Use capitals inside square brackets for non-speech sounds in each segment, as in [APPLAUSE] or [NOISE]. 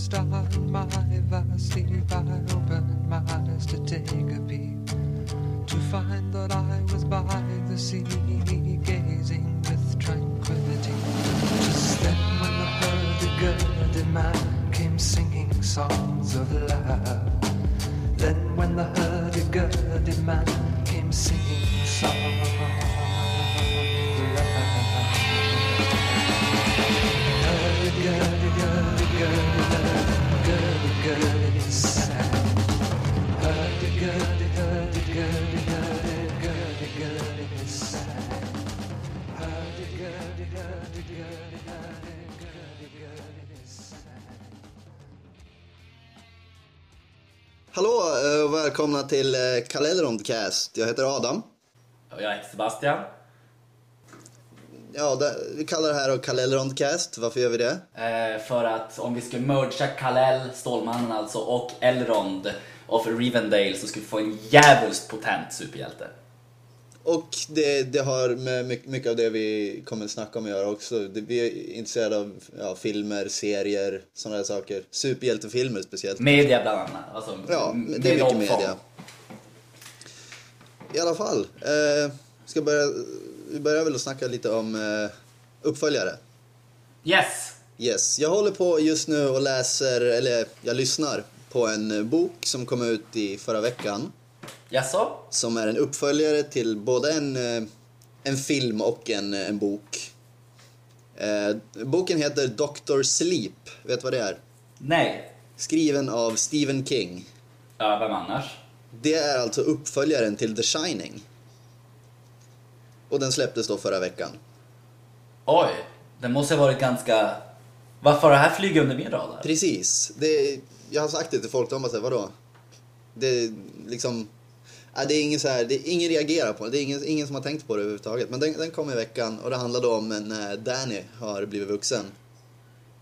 star in my vast sleep, I opened my eyes to take a peep, to find that I was by the sea, gazing with tranquility. Just then, when the hurdy-gurdy man came singing songs of love, Hallå eh, och välkomna till eh, Kalendrondcast. Jag heter Adam. Och jag heter Sebastian. Ja, det, vi kallar det här Kalendrondcast. Varför gör vi det? Eh, för att om vi skulle mergea Kal-El, Stålmannen alltså, och Elrond of Rivendale så skulle vi få en djävulskt potent superhjälte. Och det, det har med my- mycket av det vi kommer att snacka om att göra också. Vi är intresserade av ja, filmer, serier, sådana där saker. Superhjältefilmer speciellt. Media bland annat. Alltså, Ja, det är mycket media. I alla fall. Eh, ska börja, vi börjar väl att snacka lite om eh, uppföljare. Yes! Yes, jag håller på just nu och läser, eller jag lyssnar på en bok som kom ut i förra veckan. Jaså? Som är en uppföljare till både en, eh, en film och en, en bok. Eh, boken heter Dr. Sleep, vet du vad det är? Nej. Skriven av Stephen King. Ja, vem annars? Det är alltså uppföljaren till The Shining. Och den släpptes då förra veckan. Oj, det måste ha varit ganska... Varför har det här flugit under min radar? Precis. Det, jag har sagt det till folk, de bara säger vadå? Det är liksom... Ja, det är ingen så här, det ingen reagerar på det, det är ingen, ingen som har tänkt på det överhuvudtaget. Men den, den kom i veckan och det handlar då om när Danny har blivit vuxen.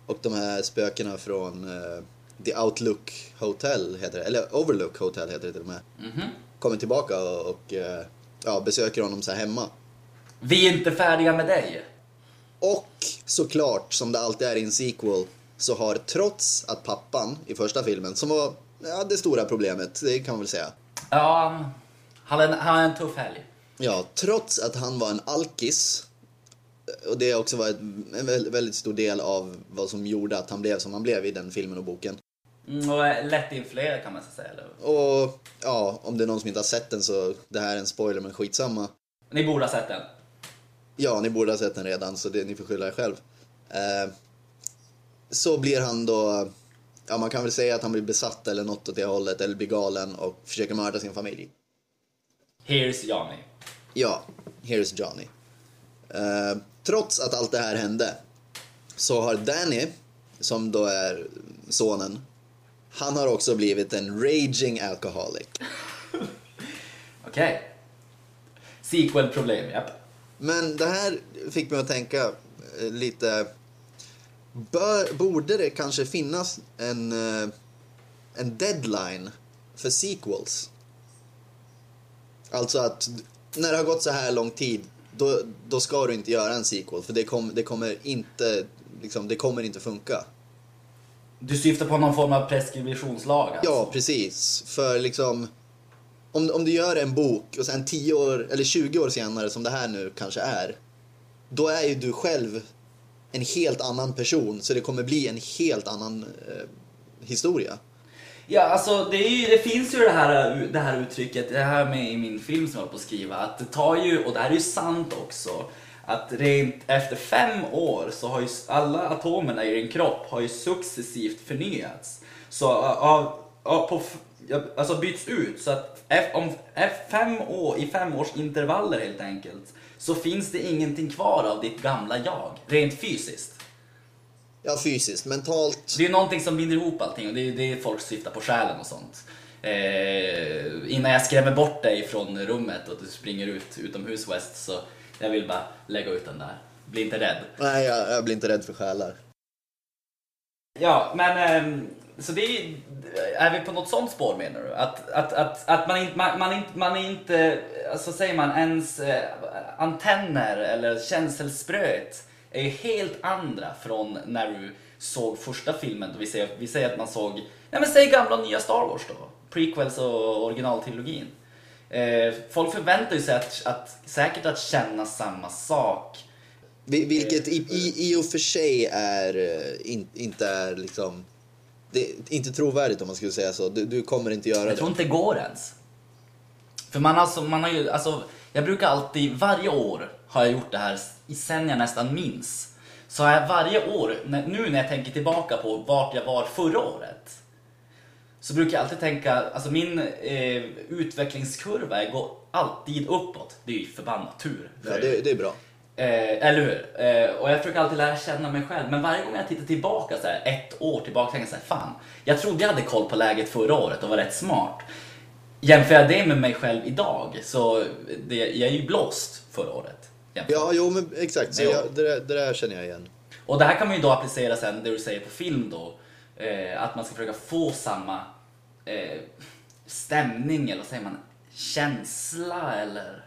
Och de här spökena från eh, The Outlook Hotel, heter det, eller Overlook Hotel heter det till och med. Mhm. Kommer tillbaka och, och eh, ja, besöker honom så här hemma. Vi är inte färdiga med dig. Och såklart, som det alltid är i en sequel, så har trots att pappan i första filmen, som var ja, det stora problemet, det kan man väl säga. Ja, han har en, han har en tuff helg. Ja, trots att han var en alkis, och det också var ett, en väldigt, stor del av vad som gjorde att han blev som han blev i den filmen och boken. Mm, och lätt influerad kan man säga. Eller? Och ja, om det är någon som inte har sett den så, det här är en spoiler men skitsamma. Ni borde ha sett den. Ja, ni borde ha sett den redan så det, ni får skylla er själv. Eh, så blir han då, ja man kan väl säga att han blir besatt eller något åt det hållet, eller blir galen och försöker mörda sin familj. Here's Johnny. Ja, here's Johnny. Eh, trots att allt det här hände så har Danny, som då är sonen, han har också blivit en raging alcoholic. [LAUGHS] Okej. Sequel-problem, japp. Men det här fick mig att tänka eh, lite... Bör, borde det kanske finnas en, eh, en deadline för sequels? Alltså att när det har gått så här lång tid, då, då ska du inte göra en sequel för det, kom, det kommer inte liksom, det kommer inte funka. Du syftar på någon form av preskriptionslag alltså? Ja, precis. För liksom... Om, om du gör en bok och sen 10 år, eller 20 år senare som det här nu kanske är. Då är ju du själv en helt annan person så det kommer bli en helt annan eh, historia. Ja, alltså det, är ju, det finns ju det här, eh, det här uttrycket, det här med i min film som jag håller på att skriva, att det tar ju, och det här är ju sant också, att rent efter fem år så har ju alla atomerna i din kropp har ju successivt förnyats. Så eh, av, av, på, ja, alltså byts ut, så att f, om f, fem år, i fem års intervaller helt enkelt, så finns det ingenting kvar av ditt gamla jag, rent fysiskt. Ja, fysiskt, mentalt. Det är någonting som binder ihop allting och det är det folk syftar på själen och sånt. Eh, innan jag skrämmer bort dig från rummet och du springer ut utomhus West så jag vill bara lägga ut den där. Bli inte rädd. Nej, jag, jag blir inte rädd för själar. Ja, men ehm, så det är, är vi på något sånt spår menar du? Att, att, att, att man, inte, man, man, inte, man inte, så säger man, ens eh, antenner eller känselspröt är ju helt andra från när du såg första filmen, vi säger, vi säger att man såg, nej men säg gamla och nya Star Wars då, prequels och originaltrilogin. Eh, folk förväntar ju sig att, att, säkert att känna samma sak. Vilket i, i, i och för sig är, eh, in, inte är liksom... Det är inte trovärdigt om man skulle säga så. Du, du kommer inte göra Jag tror det. inte det går ens. För man, alltså, man har ju, alltså, jag brukar alltid, varje år har jag gjort det här sen jag nästan minns. Så har jag varje år, nu när jag tänker tillbaka på vart jag var förra året. Så brukar jag alltid tänka, alltså min eh, utvecklingskurva går alltid uppåt. Det är ju förbannat tur. Ja, det, det är bra. Eh, eller hur? Eh, och jag försöker alltid lära känna mig själv. Men varje gång jag tittar tillbaka, så här, ett år tillbaka, tänker jag så här, fan. Jag trodde jag hade koll på läget förra året och var rätt smart. Jämför jag det med mig själv idag, så det, jag är ju blåst förra året. jämfört. Ja, jo men exakt. Så jag, det, där, det där känner jag igen. Och det här kan man ju då applicera sen, det du säger på film då. Eh, att man ska försöka få samma eh, stämning, eller vad säger man, känsla eller...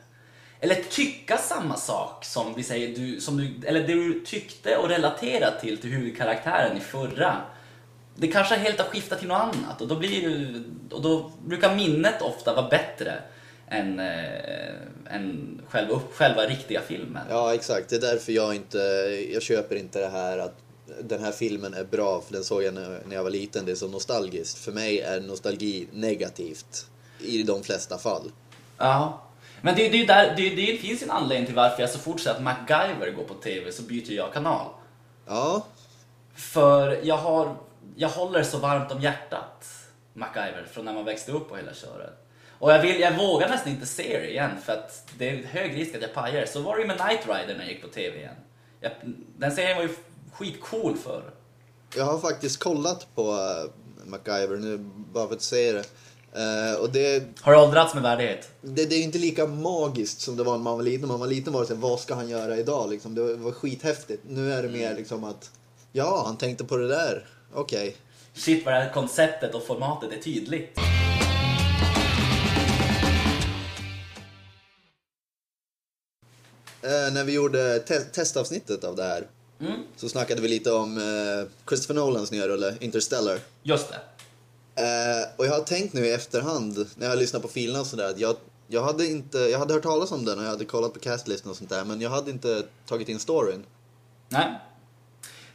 Eller tycka samma sak som vi säger, du, som du, eller det du tyckte och relaterade till, till huvudkaraktären i förra. Det kanske helt har skiftat till något annat och då, blir, och då brukar minnet ofta vara bättre än, eh, än själva, själva riktiga filmen. Ja, exakt. Det är därför jag inte, jag köper inte det här att den här filmen är bra för den såg jag när jag var liten. Det är så nostalgiskt. För mig är nostalgi negativt i de flesta fall. Ja. Men det, det, där, det, det finns en anledning till varför jag så fort att MacGyver går på TV så byter jag kanal. Ja, För jag, har, jag håller så varmt om hjärtat, MacGyver, från när man växte upp och hela köret. Och jag, vill, jag vågar nästan inte se det igen för att det är hög risk att jag pajar. Så var det ju med Knight Rider när jag gick på TV igen. Jag, den serien var ju skitcool för. jag har faktiskt kollat på uh, MacGyver nu, bara för att säga det. Eh, och det, Har du åldrats med värdighet? det, det är inte lika magiskt som det var när man var liten. När man var liten var det så här, vad ska han göra idag? Liksom, det var, skithäftigt. Nu är det mer liksom att, ja, han tänkte på det där. Okej. Shit vad det här konceptet och formatet är tydligt. Eh, när vi gjorde te- testavsnittet av det här Mm. så snackade vi lite om eh, Christopher Nolans nya rulle Interstellar. Just det. Eh, och jag har tänkt nu i efterhand när jag har lyssnat på filerna och sådär att jag, jag hade inte, jag hade hört talas om den och jag hade kollat på castlisten och sånt där men jag hade inte tagit in storyn. Nej.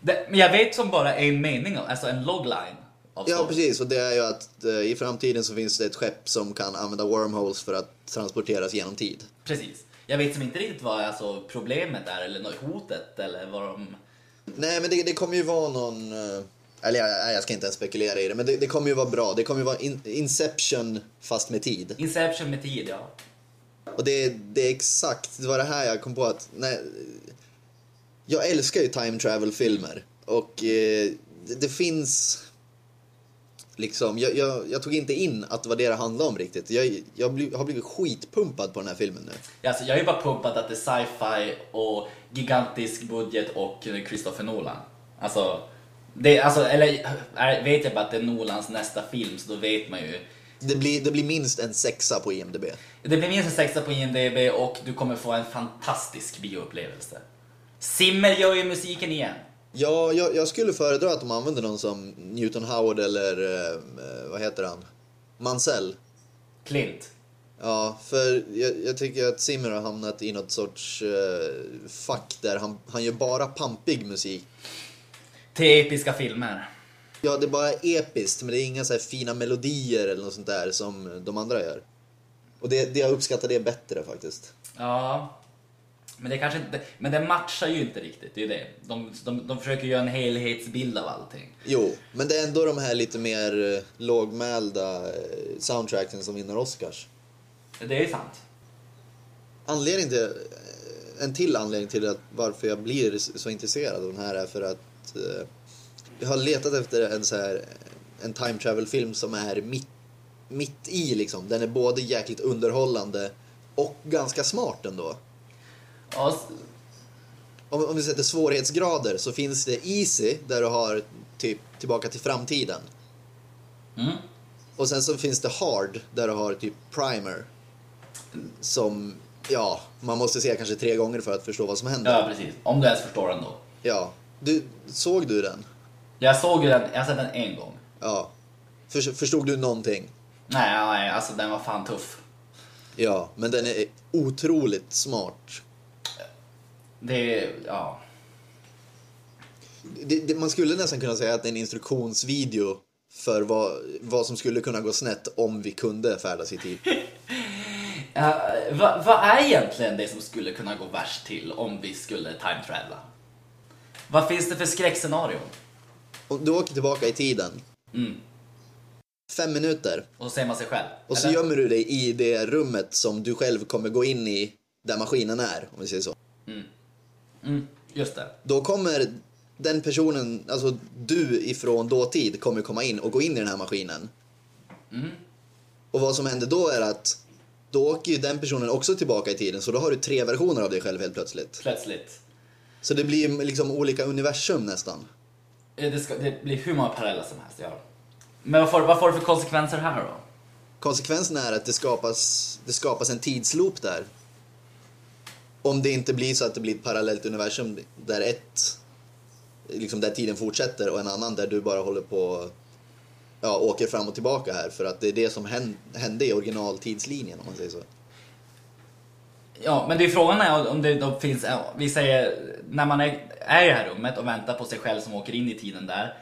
Det, men jag vet som bara en mening, alltså en logline. Av Ja precis och det är ju att eh, i framtiden så finns det ett skepp som kan använda wormholes för att transporteras genom tid. Precis. Jag vet som inte riktigt vad alltså, problemet är eller hotet eller vad de... Nej men det, det kommer ju vara någon, eh, eller jag, jag ska inte ens spekulera i det men det, det kommer ju vara bra. Det kommer ju vara in, Inception fast med tid. Inception med tid, ja. Och det, det är exakt, det var det här jag kom på att, nej, jag älskar ju time travel-filmer. Och eh, det, det finns, liksom, jag, jag, jag tog inte in att det var det det handlade om riktigt. Jag, jag bli, har blivit skitpumpad på den här filmen nu. Alltså, jag ju bara pumpat att det är sci-fi och gigantisk budget och Christopher Nolan. Alltså, det, alltså eller är, vet jag bara att det är Nolans nästa film så då vet man ju. Det blir, det blir minst en sexa på IMDB. Det blir minst en sexa på IMDB och du kommer få en fantastisk bioupplevelse. Simmer gör ju musiken igen. Ja, jag, jag skulle föredra att de använder någon som Newton Howard eller, eh, vad heter han? Mansell. Clint. Ja, för jag, jag tycker att Zimmer har hamnat i något sorts eh, fack där han, han gör bara pampig musik. Till episka filmer. Ja, det är bara episkt, men det är inga så här fina melodier eller något sånt där som de andra gör. Och det, det jag uppskattar det bättre faktiskt. Ja. Men det kanske inte, men det matchar ju inte riktigt, det är det. De, de, de försöker göra en helhetsbild av allting. Jo, men det är ändå de här lite mer eh, lågmälda eh, soundtracken som vinner Oscars. Det är sant. Anledningen till, eh, en till anledning till att varför jag blir så intresserad av den här är för att eh, jag har letat efter en så här en time travel film som är mitt, mitt i liksom. Den är både jäkligt underhållande och ganska smart ändå. Ja, Om, om vi sätter svårighetsgrader så finns det Easy där du har typ Tillbaka till framtiden. mm. Och sen så finns det Hard där du har typ Primer. Som, ja, man måste se kanske tre gånger för att förstå vad som händer. ja precis. Om du ens förstår den då. Ja. Du, såg du den? Jag såg ju den, jag har sett den en gång. Ja. För, förstod du någonting? Nej, nej, alltså den var fan tuff. Ja, men den är otroligt smart. Det, är- ja. Det, det, man skulle nästan kunna säga att det är en instruktionsvideo för vad, vad som skulle kunna gå snett om vi kunde färdas i tid. [LAUGHS] Ja, vad, vad är egentligen det som skulle kunna gå värst till om vi skulle time travela? Vad finns det för skräckscenarion? Om du åker tillbaka i tiden, Mm. fem minuter, Och så ser man sig själv. och så eller? gömmer du dig i det rummet som du själv kommer gå in i där maskinen är, om vi säger så. Mm, just det. Då kommer den personen, alltså du ifrån dåtid, kommer komma in och gå in i den här maskinen. Och vad som händer då är att då åker ju den personen också tillbaka i tiden, så då har du tre versioner av dig själv helt plötsligt. Plötsligt. Så det blir liksom olika universum nästan. Eh, Det, ska, det blir hur många paralleller som helst, ja. Men vad får, vad får det för konsekvenser här då? Konsekvensen är att det skapas, det skapas en tidsloop där. Om det inte blir så att det blir ett parallellt universum där ett, liksom där tiden fortsätter och en annan där du bara håller på, ja, åker fram och tillbaka här för att det är det som hän- hände i originaltidslinjen om man säger så. Ja, men det är frågan är om det då finns, ja, vi säger, när man är, är i det här rummet och väntar på sig själv som åker in i tiden där.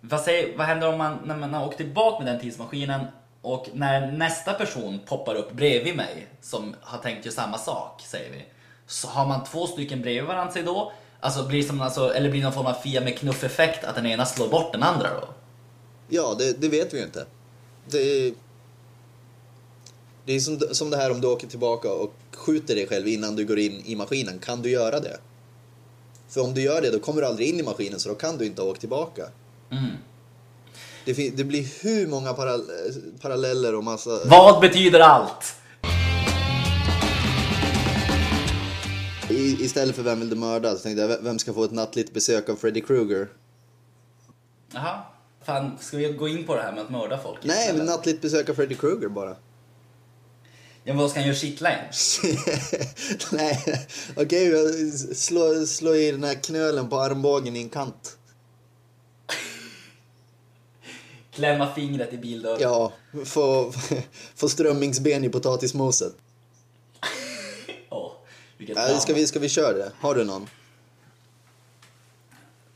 Vad, säger, vad händer om man, när man har åkt tillbaka med den tidsmaskinen och när nästa person poppar upp bredvid mig som har tänkt göra samma sak, säger vi. Så har man två stycken bredvid varandra sig då? Alltså blir det som, alltså, eller blir det någon form av Fia med knuff-effekt att den ena slår bort den andra då? Ja, det, det vet vi ju inte. Det är, det är som, som det här om du åker tillbaka och skjuter dig själv innan du går in i maskinen. Kan du göra det? För om du gör det, då kommer du aldrig in i maskinen så då kan du inte åkt tillbaka. Mm. Det, det blir hur många parall paralleller och massa... Vad betyder allt? I, istället för Vem vill du mörda så tänkte jag, vem ska få ett nattligt besök av Freddy Krueger? Jaha. Fan, ska vi gå in på det här med att mörda folk? Nej, men nattligt besök av Freddy Krueger bara. Ja, vad ska han göra kittla [LAUGHS] en? Nej, okej, slå, slå i den här knölen på armbågen i en kant. [LAUGHS] Klämma fingret i bildörren. Ja, få, [LAUGHS] få strömmingsben i potatismoset. Åh, vilket Äh, ska, vi, ska vi köra det? Har du någon?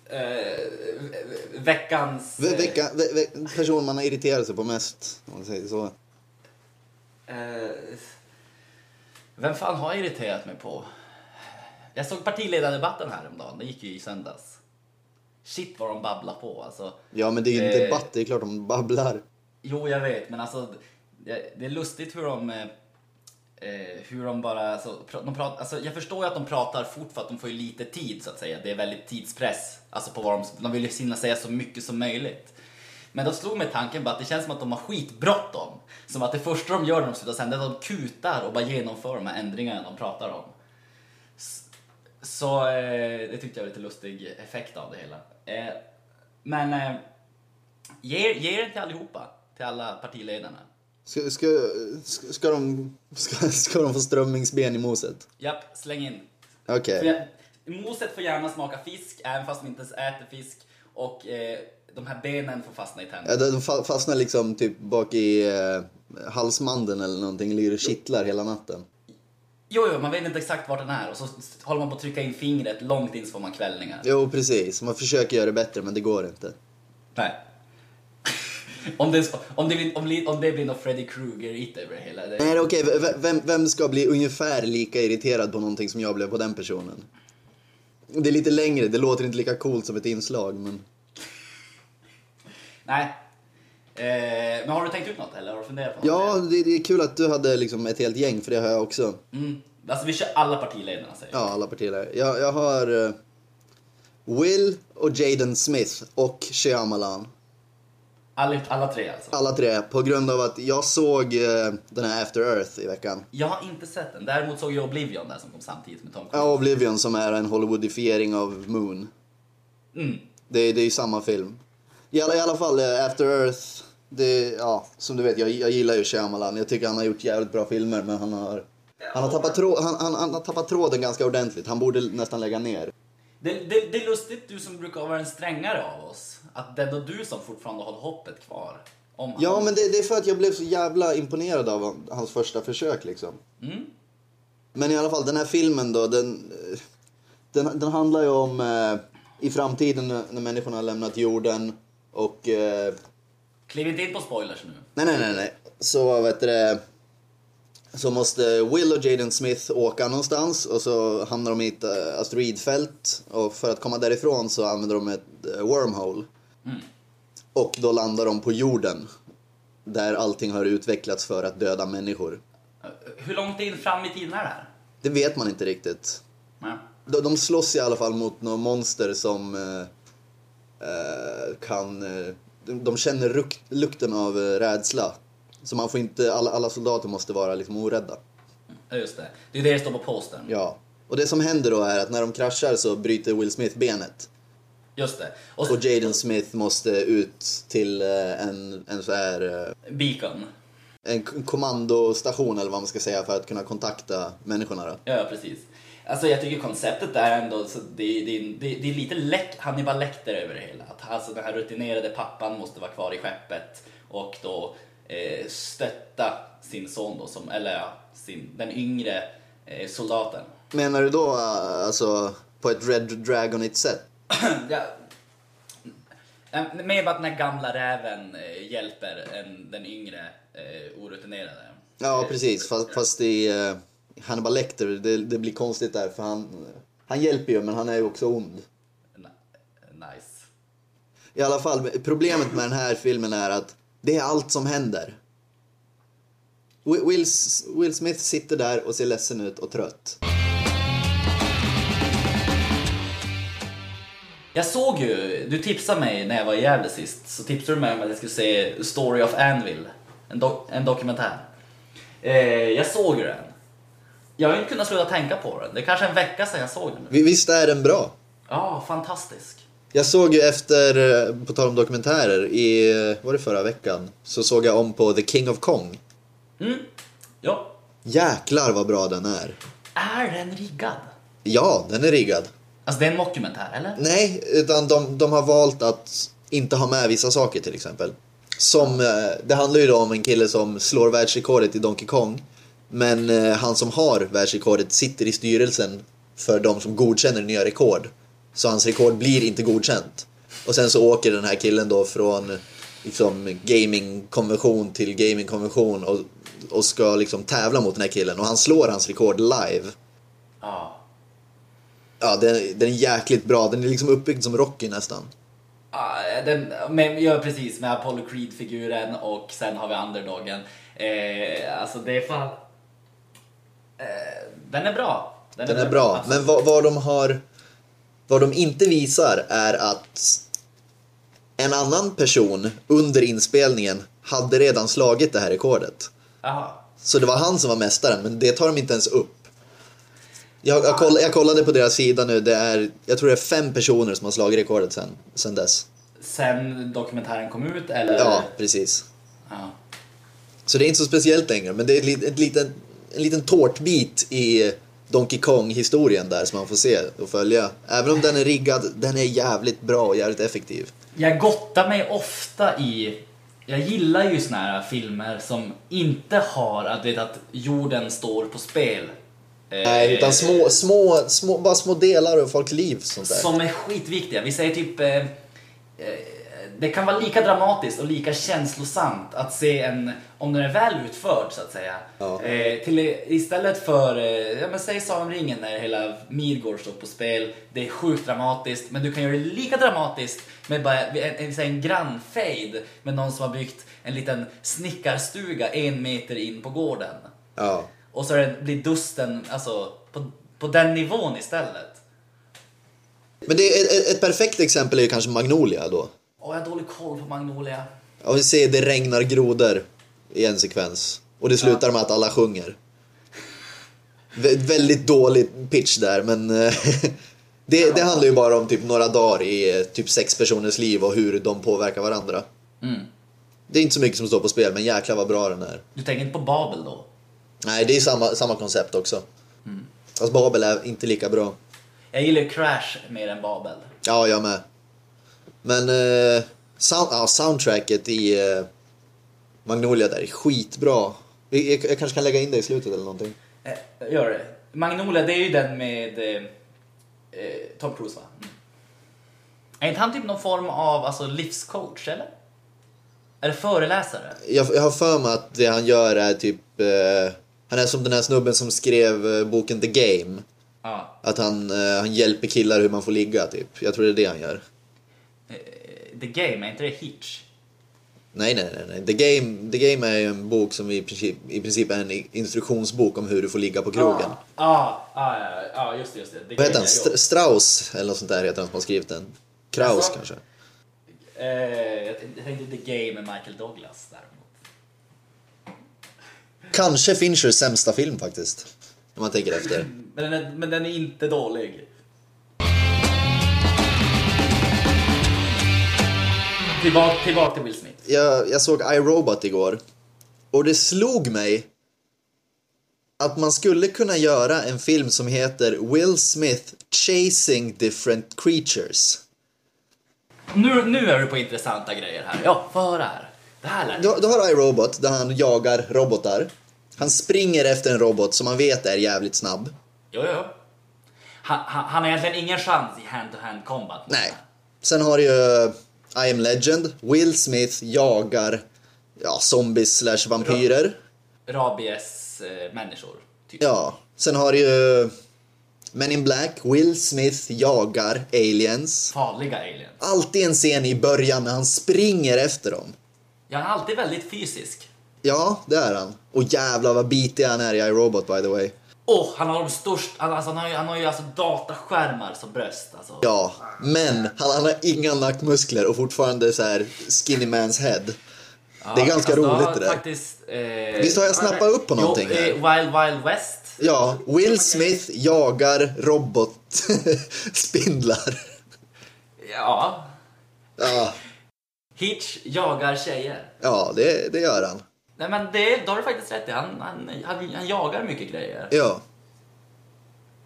Eh, veckans... Ve, vecka, ve, ve, person man har irriterat sig på mest, om man säger så. Eh, vem fan har jag irriterat mig på? Jag såg partiledardebatten häromdagen, det gick ju i söndags. Shit vad de babblar på alltså. Ja, men det är ju en Eh. debatt, det är klart de babblar. Jo, jag vet, men alltså det, det är lustigt hur de eh, eh, hur de bara, alltså, de pratar, alltså, jag förstår ju att de pratar fort för att de får ju lite tid så att säga. Det är väldigt tidspress. Alltså på vad de, de vill ju hinna säga så mycket som möjligt. Men då slog mig tanken bara att det känns som att de har skitbråttom. Som att det första de gör när de slutar sända är att de kutar och bara genomför de här ändringarna de pratar om. Så eh, det tyckte jag var lite lustig effekt av det hela. Eh, men eh, ge, ge den till allihopa, till alla partiledarna. Ska, ska, ska, ska, de, ska, ska de få strömmingsben i moset? Japp, släng in. Okej. Jag- Moset får gärna smaka fisk, även fast de inte ens äter fisk. Och de här benen får fastna i Ja, tänderna. de fa- fastnar liksom typ bak i eh, halsmandeln eller någonting, ligger och kittlar hela natten. Jo, jo, man vet inte exakt vart den är. Och så håller man på att trycka in fingret långt in så får man kvällningar. Jo, precis. Man försöker göra det bättre, men det går inte. Nej. [LAUGHS] om, det, om, det blir, om, det- om det blir något Freddy Krueger-it över det hela. Det, Nej, okej. v- Vem, vem ska bli ungefär lika irriterad på någonting som jag blev på den personen? Det är lite längre, det låter inte lika coolt som ett inslag, men... Nej. Eh, men har du tänkt ut något eller har du funderat på något? Ja, det, det är kul att du hade liksom ett helt gäng, för det har jag också. Mm. Alltså vi kör alla partiledarna säger. Ja, alla partier. Jag, jag har eh, Will och Jaden Smith och Shyamalan. Alla, alla tre alltså. Alla tre, på grund av att jag såg eh, den här After Earth i veckan. Jag har inte sett den. Däremot såg jag Oblivion där som kom samtidigt med Tom Cruise. Ja, Oblivion som är en Hollywoodifiering av Moon. Mm. Det, det är ju samma film. I alla, I alla fall, eh, After Earth, det, ja, som du vet, jag, jag gillar ju Shyamalan. Jag tycker han har gjort jävligt bra filmer, men han har, han har, tappat, trå, han, han, han har tappat tråden ganska ordentligt. Han borde nästan lägga ner. Det, det, det är lustigt, du som brukar vara den strängare av oss, att det är ändå du som fortfarande håller hoppet kvar. Om Ja, han. men det, det är för att jag blev så jävla imponerad av hans första försök liksom. Mm. Men i alla fall, den här filmen då, den, eh, den, den handlar ju om eh, i framtiden när, när människorna har lämnat jorden och... Eh, Kliv inte in på spoilers nu. nej, nej, nej, nej. Så, vet du Så måste Will och Jaden Smith åka någonstans och så hamnar de i ett eh, asteroidfält. Och för att komma därifrån så använder de ett eh, wormhole. Och då landar de på jorden. Där allting har utvecklats för att döda människor. Hur långt in fram i tiden är det här? Det vet man inte riktigt. Nej. De, de slåss i alla fall mot några monster som eh, eh, kan... Eh, de, känner ruk, lukten av eh, rädsla. Så man får inte, alla, alla soldater måste vara liksom orädda. Just det. Det är det det står på postern. Ja. Och det som händer då är att när de kraschar så bryter Will Smith benet. Just det. Och så, Och Jaden Smith måste ut till eh, en, en så här... Eh, Beacon. en kommandostation eller vad man ska säga för att kunna kontakta människorna då. Ja, precis. Alltså jag tycker konceptet är ändå, så det, det, det, det är lite läck, Hannibal Lecter över det hela. Att alltså den här rutinerade pappan måste vara kvar i skeppet och då eh, stötta sin son då, som, eller ja, sin, den yngre eh, soldaten. Menar du då eh, alltså på ett Red Dragonigt sätt? [CLEARS THROAT] ja. Eh, Mer att den här gamla räven eh, hjälper en, den yngre eh, orutinerade. Ja, Eh, precis. Fast, fast i uh, Hannibal Lecter, det, det blir konstigt där för han, han hjälper ju men han är ju också ond. Nice. I alla fall, problemet med den här filmen är att det är allt som händer. Wi- Will, Will Smith sitter där och ser ledsen ut och trött. Jag såg ju, du tipsade mig när jag var i Gävle sist, så tipsade du mig om att jag skulle se Story of Anvil, en, do- en dokumentär. Eh, jag såg ju den. Jag har inte kunnat sluta tänka på den. Det är kanske en vecka sedan jag såg den. Vi- Visst är den bra? Ja, fantastisk. Jag såg ju efter, eh, på tal om dokumentärer, i, eh, var det förra veckan? Så såg jag om på The King of Kong. Mm. Ja. Jäklar vad bra den är. Är den riggad? Ja, den är riggad. Alltså det är en mockumentär, eller? Nej, utan de, de har valt att inte ha med vissa saker till exempel. Som, eh, det handlar ju då om en kille som slår världsrekordet i Donkey Kong. Men eh, han som har världsrekordet sitter i styrelsen för de som godkänner nya rekord. Så hans rekord blir inte godkänt. Och sen så åker den här killen då från liksom, gamingkonvention till gamingkonvention och, och ska liksom tävla mot den här killen. Och han slår hans rekord live. Ja. Ja, den, den är jäkligt bra. Den är liksom uppbyggd som Rocky nästan. Ja, den, men, ja, precis, med Apollo Creed-figuren och sen har vi underdogen. Eh, alltså det är fan... Eh, den är bra. Den är bra, Absolut. men vad, vad de har... Vad de inte visar är att en annan person under inspelningen hade redan slagit det här rekordet. Jaha. Så det var han som var mästaren, men det tar de inte ens upp. Jag, jag, koll, jag kollade på deras sida nu, det är, jag tror det är fem personer som har slagit rekordet sen, sen dess. Sen dokumentären kom ut eller? Ja, precis. Ja. Så det är inte så speciellt längre, men det är ett, lit- ett liten, en liten tårtbit i Donkey Kong-historien där som man får se och följa. Även om den är riggad, den är jävligt bra och jävligt effektiv. Jag gottar mig ofta i... Jag gillar ju såna här filmer som inte har att, vet, att jorden står på spel. Eh, Nej, utan små, små, små, bara små delar av folks liv. Sånt där. Som är skitviktiga. Vi säger typ... Eh, eh, det kan vara lika dramatiskt och lika känslosamt att se en, om den är väl utförd så att säga. Ja. Eh, till, istället för, eh, ja men säg Sagan om ringen när hela Midgård står på spel. Det är sjukt dramatiskt men du kan göra det lika dramatiskt med bara en, en, en grannfejd med någon som har byggt en liten snickarstuga en meter in på gården. Ja. Och så det, blir dusten alltså, på, på den nivån istället. Men det är ett, ett perfekt exempel är kanske Magnolia då. Åh, jag har dålig koll på Magnolia. Ja, vi ser det regnar grodor i en sekvens. Och det slutar med att alla sjunger. Vä väldigt dålig pitch där, men eh, [LAUGHS] det, det handlar ju bara om typ några dagar i eh, typ sex personers liv och hur de påverkar varandra. Mm. Det är inte så mycket som står på spel, men jäklar vad bra den är. Du tänker inte på Babel då? Nej, det är samma, samma koncept också. Fast Babel är inte lika bra. Jag gillar Crash mer än Babel. Ja, jag med. Men eh, sound, ja, soundtracket i eh, Magnolia där är skitbra. Jag, jag, jag kanske kan lägga in det i slutet eller någonting. Eh, gör det. Magnolia, det är ju den med eh, eh, Tom Cruise va? Mm. Är inte han typ någon form av alltså, livscoach eller? Eller föreläsare? Jag, jag har för mig att det han gör är typ... Eh, han är som den här snubben som skrev boken The Game. Ja. Att han, han hjälper killar hur man får ligga typ. Jag tror det är det han gör. Eh, The Game, är inte det Hitch? Nej, nej, nej. nej. The, Game, The Game är ju en bok som i princip, i princip är en instruktionsbok om hur du får ligga på krogen. Ja, ja, ja, ja, just det. Just det. The Vad heter han? St- Strauss eller något sånt där heter han som har skrivit den. Kraus Alltså- kanske. Eh, jag tänkte The Game med Michael Douglas däremot. Kanske Finchers sämsta film faktiskt. Om man tänker efter. Men den är, men den är inte dålig. Tillbaka, tillbaka till Will Smith. Jag, jag såg iRobot igår. Och det slog mig att man skulle kunna göra en film som heter Will Smith Chasing Different Creatures. Nu, nu är du på intressanta grejer här. Ja, få höra här. Det här Du, du har iRobot där han jagar robotar. Han springer efter en robot som man vet är jävligt snabb. Jo, jo. Han, han, han har egentligen ingen chans i hand-to-hand combat. Nej. Sen har du ju I am Legend. Will Smith jagar ja, zombies slash vampyrer. Rabies-människor. typ. Ja. Sen har du ju Men in Black. Will Smith jagar aliens. Farliga aliens. Alltid en scen i början när han springer efter dem. Ja, han är alltid väldigt fysisk. Ja, det är han. Och jävlar vad bitig han är i iRobot by the way. Och han har de största, han, alltså, han har ju, han har ju alltså dataskärmar som bröst. Alltså. Ja, men han, han har inga nackmuskler och fortfarande så här skinny man's head. Ja, det är ganska alltså, roligt det där. Faktiskt, eh, Visst har jag snappat upp på någonting jo, eh, Wild Wild West. Ja, Will Smith jagar robotspindlar. [LAUGHS] Ja. Ja, Hitch jagar tjejer. ja det, det gör han. Nej men det, då har du faktiskt rätt i. Han, han, han, han jagar mycket grejer. Ja.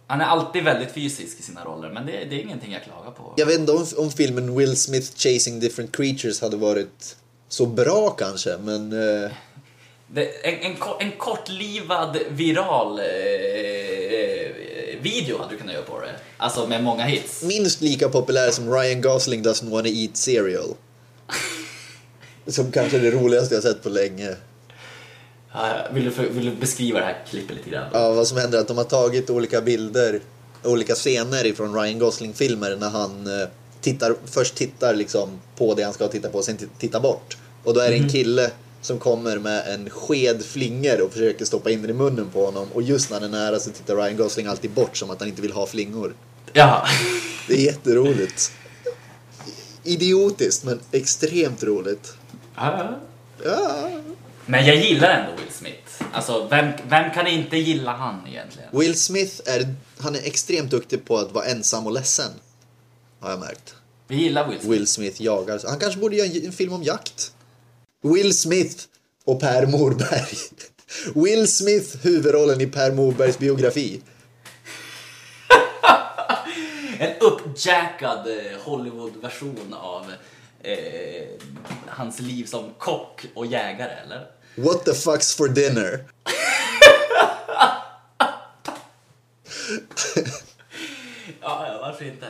Han är alltid väldigt fysisk i sina roller, men det, det är ingenting jag klagar på. Jag vet inte om, om filmen Will Smith Chasing Different Creatures hade varit så bra kanske, men... Eh, Det, en, en, en kortlivad viral eh, eh, video hade du kunnat göra på det. Alltså med många hits. minst lika populär som Ryan Gosling doesn't wanna eat cereal. [LAUGHS] Som kanske är det roligaste jag sett på länge. Vill, du, vill du beskriva det här klippet lite grann? Ja, vad som händer är att de har tagit olika bilder, olika scener ifrån Ryan Gosling-filmer när han eh, tittar, först tittar liksom på det han ska titta på, sen t- tittar bort. Och då är det en kille som kommer med en sked flingor och försöker stoppa in den i munnen på honom. Och just när han är nära så tittar Ryan Gosling alltid bort som att han inte vill ha flingor. Ja. Det är jätteroligt. Idiotiskt men extremt roligt. Ja. Ja. Men jag gillar ändå Will Smith. Alltså, vem, vem kan inte gilla han egentligen? Will Smith är, han är extremt duktig på att vara ensam och ledsen. Har jag märkt. Vi gillar Will Smith. Will Smith jagar. Han kanske borde göra en, en film om jakt. Will Smith och Per Morberg. [LAUGHS] Will Smith huvudrollen i Per Morbergs biografi. [LAUGHS] En uppjackad eh, Hollywood-version av eh, hans liv som kock och jägare, eller? What the fuck's for dinner? [LAUGHS] Ja, ja varför inte?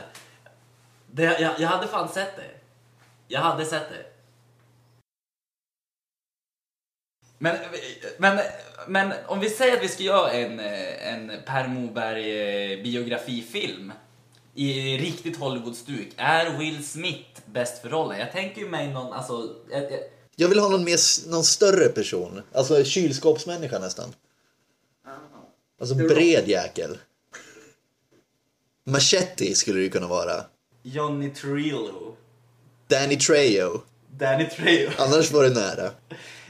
Det, jag, jag hade fan sett det. Jag hade sett det. Men, men, men om vi säger att vi ska göra en, eh, en Per Morberg eh, biografifilm i riktigt Hollywood-stuk. Är Will Smith bäst för rollen? Jag tänker ju mig någon, alltså... Jag, jag, Jag vill ha någon, mer, någon större person. Alltså kylskåpsmänniska nästan. Alltså bred jäkel. Machete skulle det ju kunna vara. Johnny Trillo. Danny Trejo. Danny Trejo. [LAUGHS] Annars var det nära.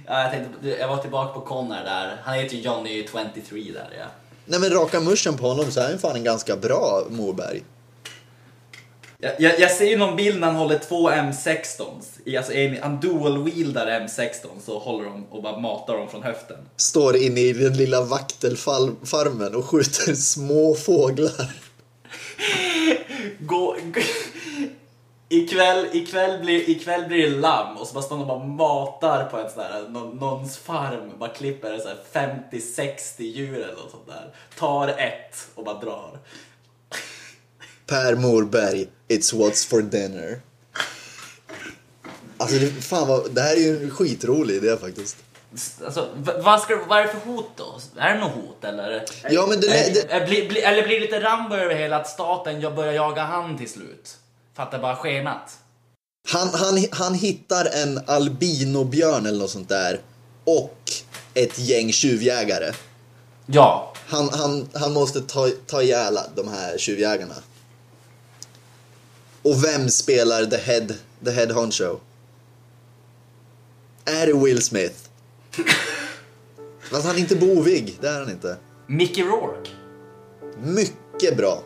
Ja, jag, tänkte, jag var tillbaka på Connor där. Han heter ju Johnny 23 där ja. Nej men raka muschen på honom så är han fan en ganska bra Morberg. Jag, jag, jag ser ju någon bild när han håller två M16s. I, alltså en, han dual-wieldar M16 så håller de och bara matar dem från höften. Står inne i den lilla vaktelfarmen och skjuter små fåglar. gå, gå, ikväll, ikväll, blir, ikväll blir det lamm och så bara står och bara matar på en sån där, någon, någons farm. Bara klipper en sån här 50-60 djur eller något sånt där. Tar ett och bara drar. Per Morberg, it's what's for dinner. Alltså det, fan vad, det här är ju en skitrolig idé faktiskt. Alltså, vad, ska, vad är det för hot då? Är det något hot eller? Ja men det, det, är- blir- blir- eller blir det lite Rambo över hela att staten jag börjar jaga han till slut? För att det bara skenat? han, han, han hittar en albinobjörn eller något sånt där och ett gäng tjuvjägare. Ja. Han, han, han måste ta, ta ihjäl de här tjuvjägarna. Och vem spelar the head, the head honcho? Är det Will Smith? Fast han är inte bovig, det är han inte. Mickey Rourke. Mycket bra.